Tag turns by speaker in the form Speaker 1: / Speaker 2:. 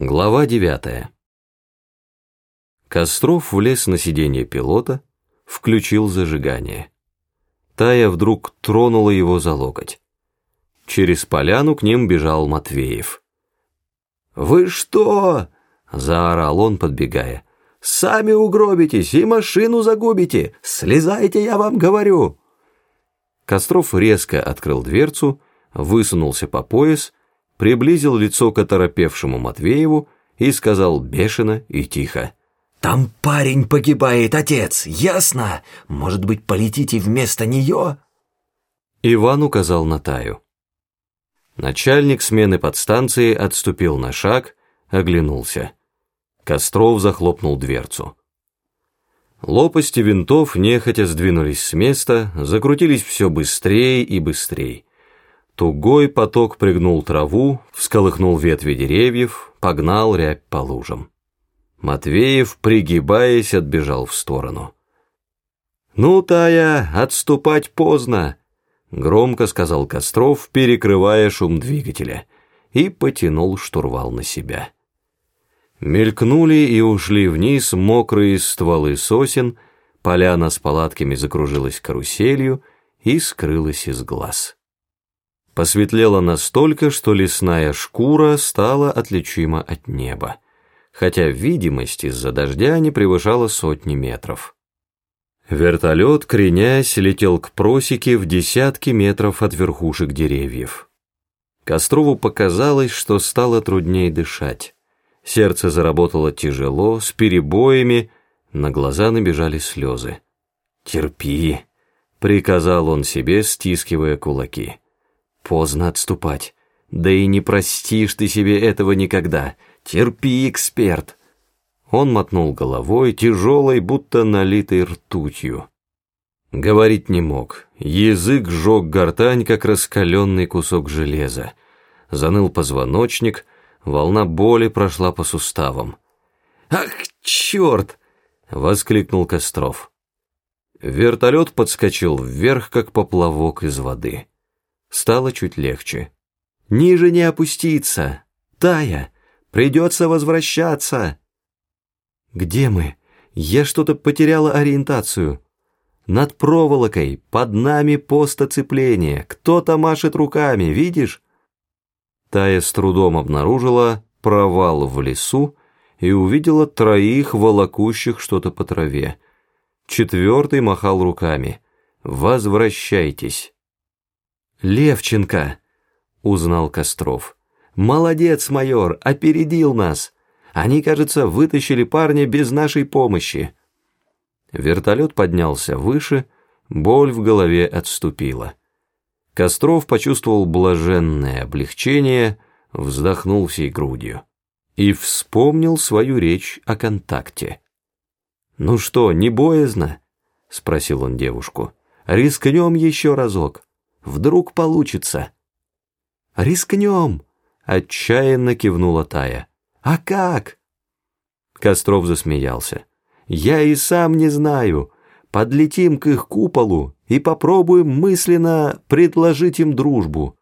Speaker 1: Глава девятая. Костров влез на сиденье пилота, включил зажигание. Тая вдруг тронула его за локоть. Через поляну к ним бежал Матвеев. «Вы что?» — заорал он, подбегая. «Сами угробитесь и машину загубите! Слезайте, я вам говорю!» Костров резко открыл дверцу, высунулся по пояс приблизил лицо к оторопевшему Матвееву и сказал бешено и тихо.
Speaker 2: «Там парень погибает, отец, ясно? Может быть, полетите вместо нее?»
Speaker 1: Иван указал на Таю. Начальник смены подстанции отступил на шаг, оглянулся. Костров захлопнул дверцу. Лопасти винтов нехотя сдвинулись с места, закрутились все быстрее и быстрее. Тугой поток пригнул траву, всколыхнул ветви деревьев, погнал рябь по лужам. Матвеев, пригибаясь, отбежал в сторону. «Ну, Тая, отступать поздно!» — громко сказал Костров, перекрывая шум двигателя, и потянул штурвал на себя. Мелькнули и ушли вниз мокрые стволы сосен, поляна с палатками закружилась каруселью и скрылась из глаз. Посветлело настолько, что лесная шкура стала отличима от неба, хотя видимость из-за дождя не превышала сотни метров. Вертолет, кренясь, летел к просеке в десятки метров от верхушек деревьев. Кострову показалось, что стало труднее дышать. Сердце заработало тяжело, с перебоями, на глаза набежали слезы. «Терпи», — приказал он себе, стискивая кулаки. Поздно отступать. Да и не простишь ты себе этого никогда. Терпи, эксперт. Он мотнул головой, тяжелой, будто налитой ртутью. Говорить не мог. Язык жег гортань, как раскаленный кусок железа. Заныл позвоночник, волна боли прошла по суставам. «Ах, черт!» — воскликнул Костров. Вертолет подскочил вверх, как поплавок из воды. Стало чуть легче. «Ниже не опуститься! Тая! Придется возвращаться!» «Где мы? Я что-то потеряла ориентацию. Над проволокой, под нами пост оцепления. Кто-то машет руками, видишь?» Тая с трудом обнаружила провал в лесу и увидела троих волокущих что-то по траве. Четвертый махал руками. «Возвращайтесь!» «Левченко!» — узнал Костров. «Молодец, майор, опередил нас! Они, кажется, вытащили парня без нашей помощи!» Вертолет поднялся выше, боль в голове отступила. Костров почувствовал блаженное облегчение, вздохнул всей грудью и вспомнил свою речь о контакте. «Ну что, не боязно?» — спросил он девушку. «Рискнем еще разок». Вдруг получится. «Рискнем!» — отчаянно кивнула Тая. «А как?» Костров засмеялся. «Я и сам не знаю. Подлетим к их куполу и попробуем мысленно предложить им дружбу.